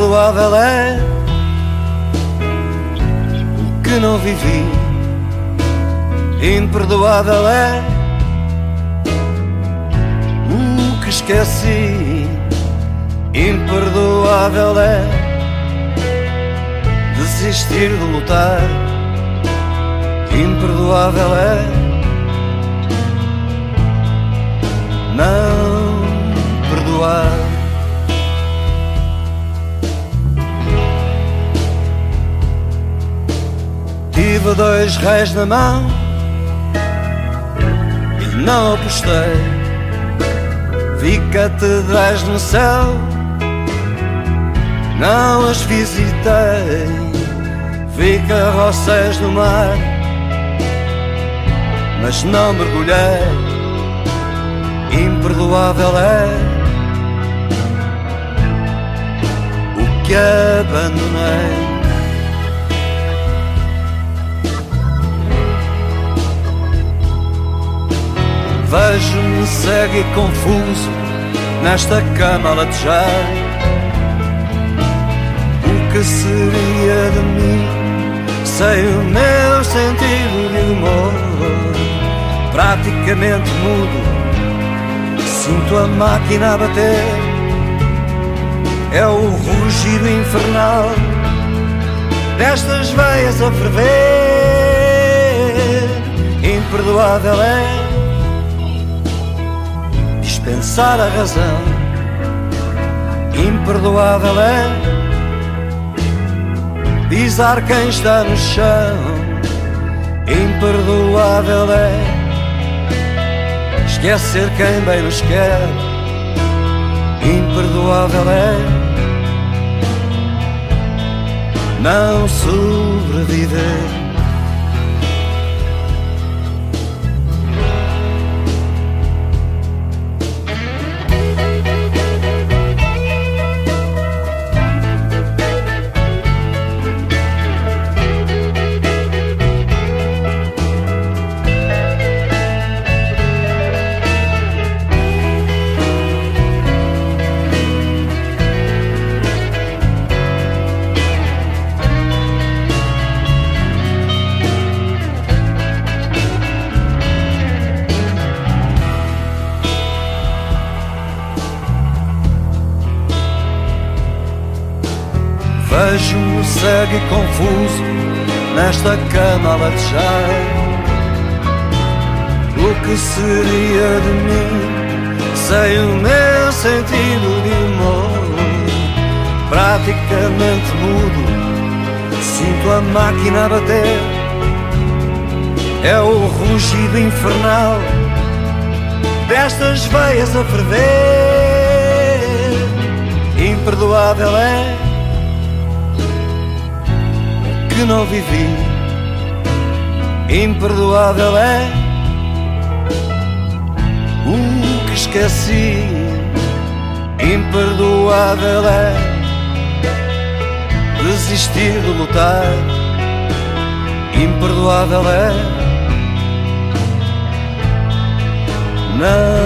Imperdoável é o que não vivi. Imperdoável é o que esqueci. Imperdoável é desistir de lutar. Imperdoável é Tive dois reis na mão e não apostei. Vi catedrais no céu, não as visitei. Vi carroceis no mar, mas não mergulhei. Imperdoável é o que abandonei. Vejo-me cego e confuso nesta cama a latejar. O que seria de mim sem o meu sentido de humor? Praticamente mudo, sinto a máquina a bater. É o rugido infernal destas veias a ferver. Imperdoável é dispensar a razão. Imperdoável é pisar quem está no chão. Imperdoável é esquecer quem bem nos quer. Imperdoável é não sobreviver. Vejo-me cego e confuso nesta cama a latejar. O que seria de mim sem o meu sentido de humor? Praticamente mudo, sinto a máquina a bater. É o rugido infernal destas veias a ferver. Imperdoável é que não vivi. Imperdoável é o que esqueci. Imperdoável é desistir de lutar. Imperdoável é não